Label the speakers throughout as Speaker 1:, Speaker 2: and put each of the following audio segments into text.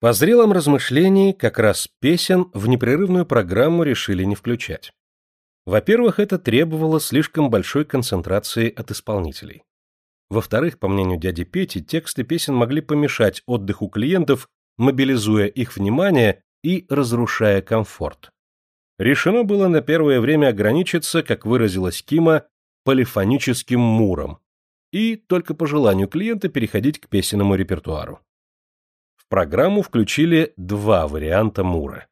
Speaker 1: По зрелом размышлении как раз песен в непрерывную программу решили не включать. Во-первых, это требовало слишком большой концентрации от исполнителей. Во-вторых, по мнению дяди Пети, тексты песен могли помешать отдыху клиентов, мобилизуя их внимание и разрушая комфорт. Решено было на первое время ограничиться, как выразилась Кима, полифоническим муром и только по желанию клиента переходить к песенному репертуару. Программу включили два варианта мура.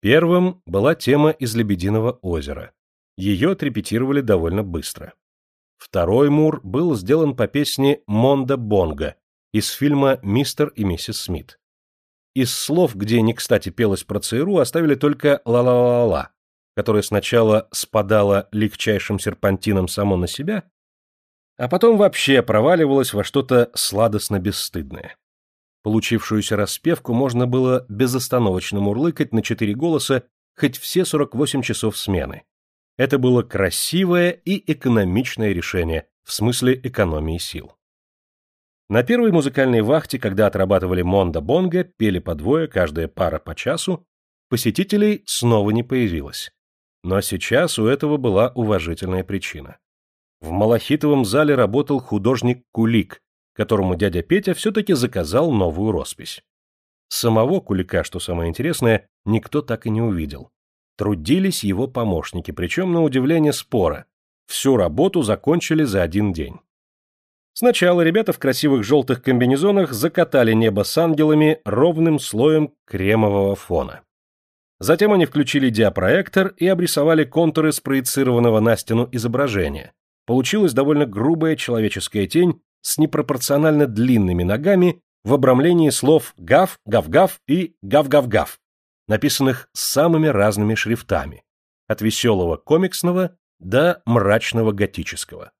Speaker 1: Первым была тема из «Лебединого озера». Ее отрепетировали довольно быстро. Второй мур был сделан по песне «Монда Бонга» из фильма «Мистер и миссис Смит». Из слов, где не кстати пелось про ЦРУ, оставили только «ла-ла-ла-ла», которое сначала спадало легчайшим серпантином само на себя, а потом вообще проваливалось во что-то сладостно-бесстыдное. Получившуюся распевку можно было безостановочно мурлыкать на четыре голоса хоть все 48 часов смены. Это было красивое и экономичное решение, в смысле экономии сил. На первой музыкальной вахте, когда отрабатывали Монда Бонго, пели по двое, каждая пара по часу, посетителей снова не появилось. Но сейчас у этого была уважительная причина. В Малахитовом зале работал художник Кулик, которому дядя Петя все-таки заказал новую роспись. Самого Кулика, что самое интересное, никто так и не увидел. Трудились его помощники, причем на удивление спора. Всю работу закончили за один день. Сначала ребята в красивых желтых комбинезонах закатали небо с ангелами ровным слоем кремового фона. Затем они включили диапроектор и обрисовали контуры спроецированного на стену изображения. Получилась довольно грубая человеческая тень с непропорционально длинными ногами в обрамлении слов «гав», «гав-гав» и «гав-гав-гав», написанных самыми разными шрифтами, от веселого комиксного до мрачного готического.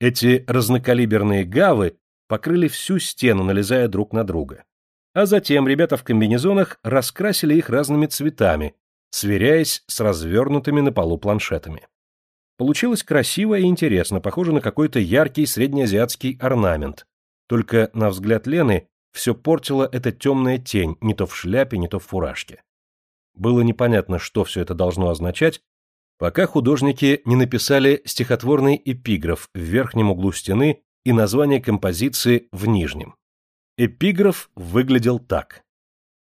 Speaker 1: Эти разнокалиберные гавы покрыли всю стену, налезая друг на друга. А затем ребята в комбинезонах раскрасили их разными цветами, сверяясь с развернутыми на полу планшетами. Получилось красиво и интересно, похоже на какой-то яркий среднеазиатский орнамент. Только, на взгляд Лены, все портила эта темная тень, не то в шляпе, не то в фуражке. Было непонятно, что все это должно означать, пока художники не написали стихотворный эпиграф в верхнем углу стены и название композиции в нижнем. Эпиграф выглядел так.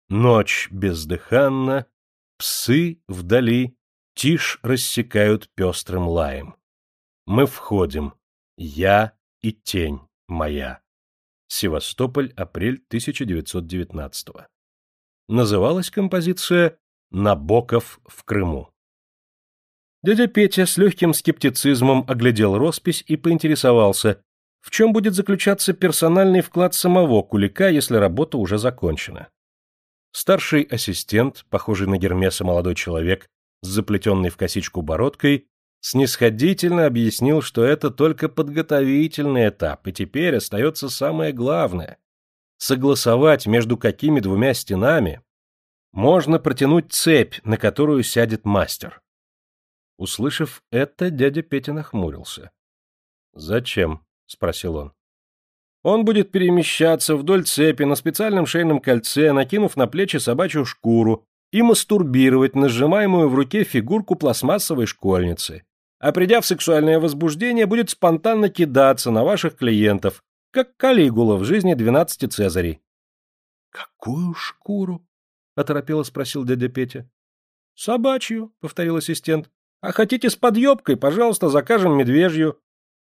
Speaker 1: «Ночь бездыханна, псы вдали, тишь рассекают пестрым лаем. Мы входим, я и тень моя». Севастополь, апрель 1919 Называлась композиция «Набоков в Крыму». Дядя Петя с легким скептицизмом оглядел роспись и поинтересовался, в чем будет заключаться персональный вклад самого Кулика, если работа уже закончена. Старший ассистент, похожий на Гермеса молодой человек с заплетенной в косичку бородкой, снисходительно объяснил, что это только подготовительный этап, и теперь остается самое главное — согласовать между какими двумя стенами можно протянуть цепь, на которую сядет мастер. Услышав это, дядя Петя нахмурился. «Зачем?» — спросил он. «Он будет перемещаться вдоль цепи на специальном шейном кольце, накинув на плечи собачью шкуру, и мастурбировать на сжимаемую в руке фигурку пластмассовой школьницы. А придя в сексуальное возбуждение, будет спонтанно кидаться на ваших клиентов, как Калигула в жизни двенадцати Цезарей». «Какую шкуру?» — оторопело спросил дядя Петя. «Собачью», — повторил ассистент. А хотите с подъебкой, пожалуйста, закажем медвежью.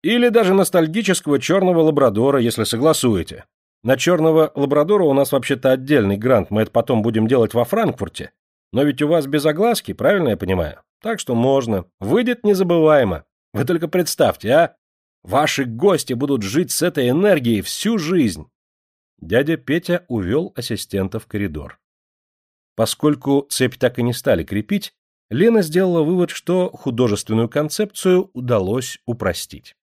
Speaker 1: Или даже ностальгического черного лабрадора, если согласуете. На черного лабрадора у нас вообще-то отдельный грант, мы это потом будем делать во Франкфурте. Но ведь у вас без огласки, правильно я понимаю? Так что можно. Выйдет незабываемо. Вы только представьте, а? Ваши гости будут жить с этой энергией всю жизнь. Дядя Петя увел ассистента в коридор. Поскольку цепь так и не стали крепить, Лена сделала вывод, что художественную концепцию удалось упростить.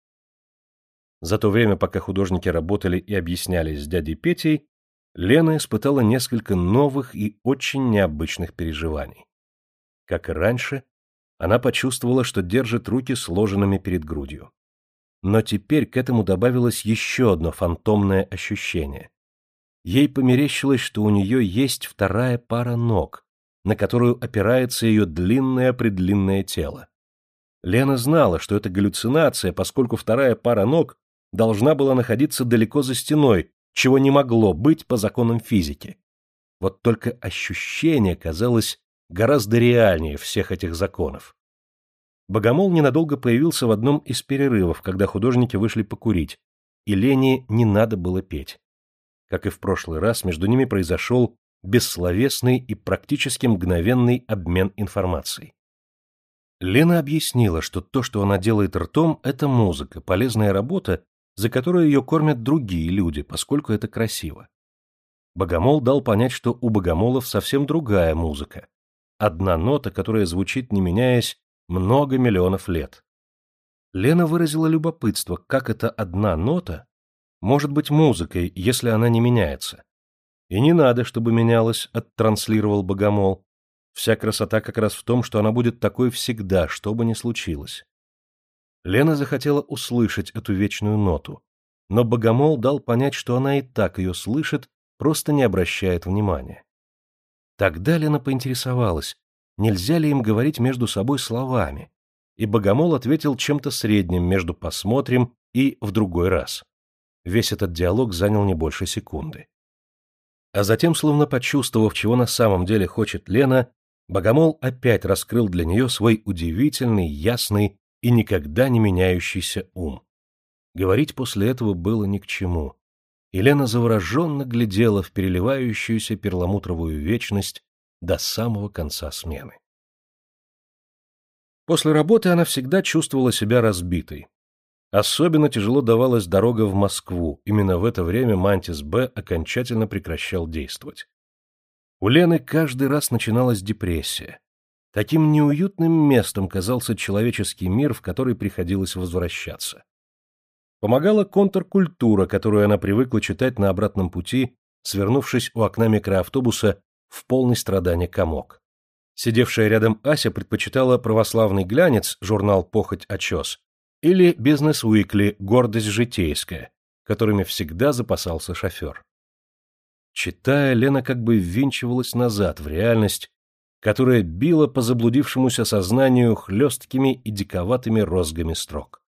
Speaker 1: За то время, пока художники работали и объяснялись с дядей Петей, Лена испытала несколько новых и очень необычных переживаний. Как и раньше, она почувствовала, что держит руки сложенными перед грудью. Но теперь к этому добавилось еще одно фантомное ощущение. Ей померещилось, что у нее есть вторая пара ног, на которую опирается ее длинное-предлинное тело. Лена знала, что это галлюцинация, поскольку вторая пара ног должна была находиться далеко за стеной, чего не могло быть по законам физики. Вот только ощущение казалось гораздо реальнее всех этих законов. Богомол ненадолго появился в одном из перерывов, когда художники вышли покурить, и Лене не надо было петь. Как и в прошлый раз, между ними произошел бессловесный и практически мгновенный обмен информацией. Лена объяснила, что то, что она делает ртом, это музыка, полезная работа, за которую ее кормят другие люди, поскольку это красиво. Богомол дал понять, что у богомолов совсем другая музыка. Одна нота, которая звучит, не меняясь, много миллионов лет. Лена выразила любопытство, как эта одна нота может быть музыкой, если она не меняется. И не надо, чтобы менялась, оттранслировал Богомол. Вся красота как раз в том, что она будет такой всегда, что бы ни случилось. Лена захотела услышать эту вечную ноту, но Богомол дал понять, что она и так ее слышит, просто не обращает внимания. Тогда Лена поинтересовалась, нельзя ли им говорить между собой словами, и Богомол ответил чем-то средним между «посмотрим» и «в другой раз». Весь этот диалог занял не больше секунды. А затем, словно почувствовав, чего на самом деле хочет Лена, Богомол опять раскрыл для нее свой удивительный, ясный и никогда не меняющийся ум. Говорить после этого было ни к чему. Елена завороженно глядела в переливающуюся перламутровую вечность до самого конца смены. После работы она всегда чувствовала себя разбитой. Особенно тяжело давалась дорога в Москву, именно в это время Мантис-Б окончательно прекращал действовать. У Лены каждый раз начиналась депрессия. Таким неуютным местом казался человеческий мир, в который приходилось возвращаться. Помогала контркультура, которую она привыкла читать на обратном пути, свернувшись у окна микроавтобуса в полный страдания комок. Сидевшая рядом Ася предпочитала православный глянец, журнал «Похоть очес», или «Бизнес-уикли. Гордость житейская», которыми всегда запасался шофер. Читая, Лена как бы ввинчивалась назад в реальность, которая била по заблудившемуся сознанию хлесткими и диковатыми розгами строк.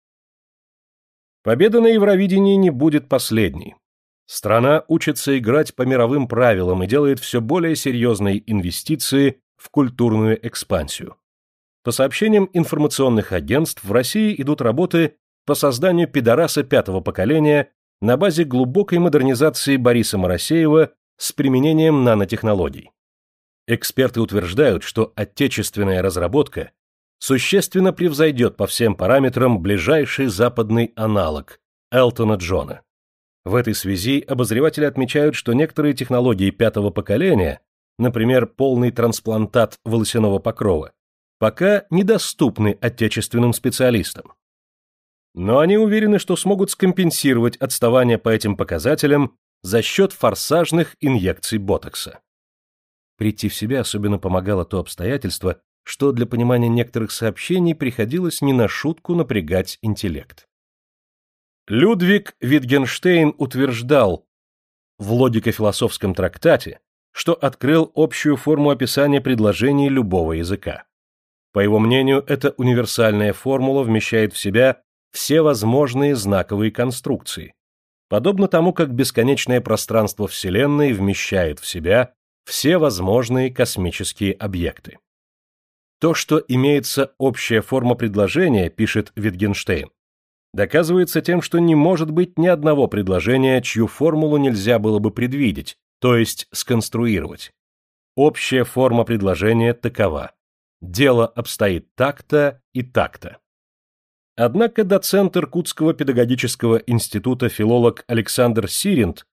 Speaker 1: Победа на Евровидении не будет последней. Страна учится играть по мировым правилам и делает все более серьезные инвестиции в культурную экспансию. По сообщениям информационных агентств, в России идут работы по созданию пидораса пятого поколения на базе глубокой модернизации Бориса Моросеева с применением нанотехнологий. Эксперты утверждают, что отечественная разработка существенно превзойдет по всем параметрам ближайший западный аналог – Элтона Джона. В этой связи обозреватели отмечают, что некоторые технологии пятого поколения, например, полный трансплантат волосяного покрова, пока недоступны отечественным специалистам. Но они уверены, что смогут скомпенсировать отставание по этим показателям за счет форсажных инъекций ботокса. Прийти в себя особенно помогало то обстоятельство, что для понимания некоторых сообщений приходилось не на шутку напрягать интеллект. Людвиг Витгенштейн утверждал в логико-философском трактате, что открыл общую форму описания предложений любого языка. По его мнению, эта универсальная формула вмещает в себя все возможные знаковые конструкции, подобно тому, как бесконечное пространство Вселенной вмещает в себя все возможные космические объекты. То, что имеется общая форма предложения, пишет Витгенштейн, доказывается тем, что не может быть ни одного предложения, чью формулу нельзя было бы предвидеть, то есть сконструировать. Общая форма предложения такова. Дело обстоит так-то и так-то. Однако доцент Иркутского педагогического института филолог Александр Сиринд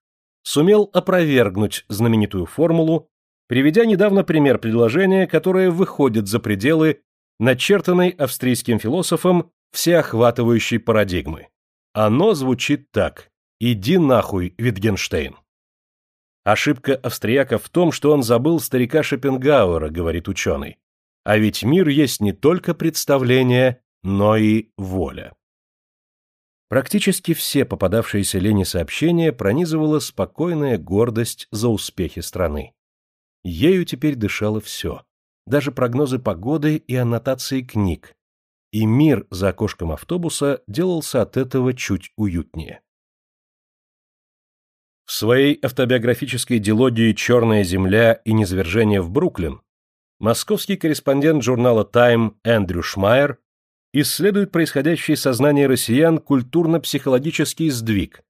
Speaker 1: сумел опровергнуть знаменитую формулу приведя недавно пример предложения, которое выходит за пределы начертанной австрийским философом всеохватывающей парадигмы. Оно звучит так «Иди нахуй, Витгенштейн». Ошибка австрияка в том, что он забыл старика Шопенгауэра, говорит ученый. А ведь мир есть не только представление, но и воля. Практически все попадавшиеся Лене сообщения пронизывала спокойная гордость за успехи страны. Ею теперь дышало все, даже прогнозы погоды и аннотации книг. И мир за окошком автобуса делался от этого чуть уютнее. В своей автобиографической дилогии «Черная земля» и «Низвержение в Бруклин» московский корреспондент журнала «Тайм» Эндрю Шмайер исследует происходящее сознание россиян культурно-психологический сдвиг,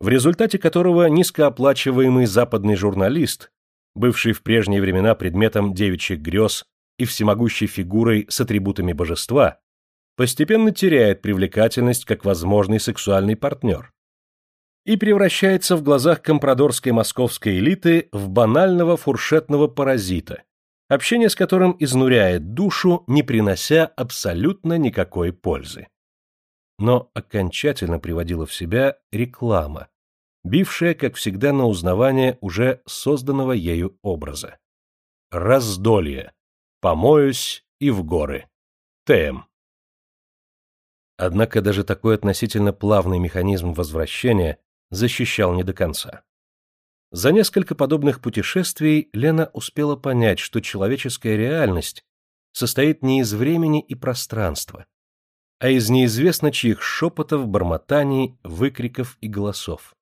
Speaker 1: в результате которого низкооплачиваемый западный журналист, бывший в прежние времена предметом девичьих грез и всемогущей фигурой с атрибутами божества, постепенно теряет привлекательность как возможный сексуальный партнер и превращается в глазах компрадорской московской элиты в банального фуршетного паразита, общение с которым изнуряет душу, не принося абсолютно никакой пользы. Но окончательно приводила в себя реклама, бившая, как всегда, на узнавание уже созданного ею образа. Раздолье. Помоюсь и в горы. ТМ. Однако даже такой относительно плавный механизм возвращения защищал не до конца. За несколько подобных путешествий Лена успела понять, что человеческая реальность состоит не из времени и пространства, а из неизвестно чьих шепотов, бормотаний, выкриков и голосов.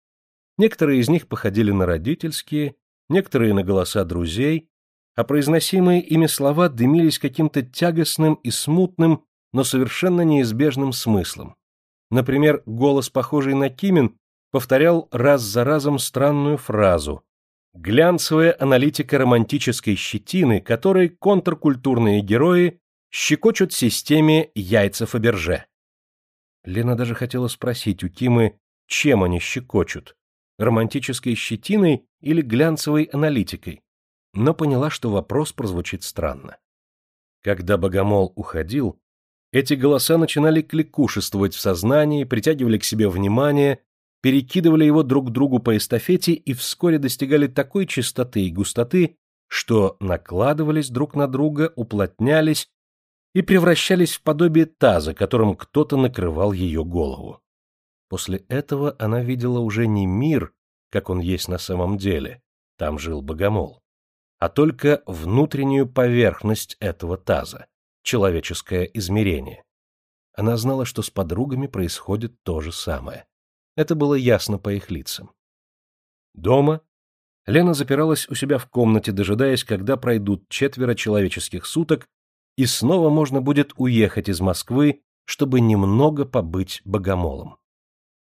Speaker 1: Некоторые из них походили на родительские, некоторые на голоса друзей, а произносимые ими слова дымились каким-то тягостным и смутным, но совершенно неизбежным смыслом. Например, голос, похожий на Кимин, повторял раз за разом странную фразу. Глянцевая аналитика романтической щетины, которой контркультурные герои щекочут системе яйца Фаберже. Лена даже хотела спросить у Кимы, чем они щекочут – романтической щетиной или глянцевой аналитикой, но поняла, что вопрос прозвучит странно. Когда Богомол уходил, эти голоса начинали кликушествовать в сознании, притягивали к себе внимание, перекидывали его друг другу по эстафете и вскоре достигали такой чистоты и густоты, что накладывались друг на друга, уплотнялись и превращались в подобие таза, которым кто-то накрывал ее голову. После этого она видела уже не мир, как он есть на самом деле, там жил богомол, а только внутреннюю поверхность этого таза, человеческое измерение. Она знала, что с подругами происходит то же самое. Это было ясно по их лицам. Дома Лена запиралась у себя в комнате, дожидаясь, когда пройдут четверо человеческих суток, и снова можно будет уехать из Москвы, чтобы немного побыть богомолом.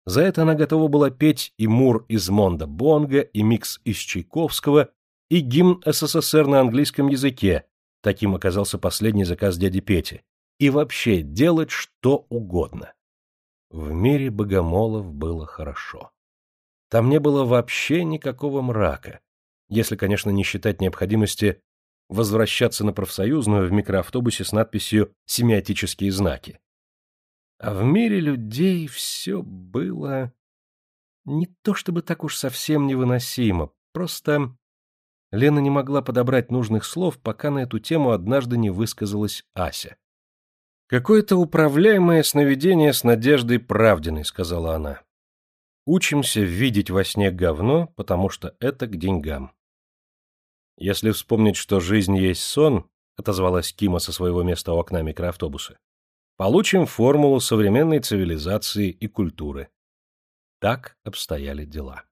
Speaker 1: За это она готова была петь и Мур из Монда Бонга, и микс из Чайковского, и гимн СССР на английском языке, таким оказался последний заказ дяди Пети, и вообще делать что угодно. В мире богомолов было хорошо. Там не было вообще никакого мрака, если, конечно, не считать необходимости возвращаться на профсоюзную в микроавтобусе с надписью «Семиотические знаки». А в мире людей все было не то чтобы так уж совсем невыносимо, просто Лена не могла подобрать нужных слов, пока на эту тему однажды не высказалась Ася. «Какое-то управляемое сновидение с Надеждой Правдиной», — сказала она. «Учимся видеть во сне говно, потому что это к деньгам». «Если вспомнить, что жизнь есть сон», — отозвалась Кима со своего места у окна микроавтобуса, «получим формулу современной цивилизации и культуры». Так обстояли дела.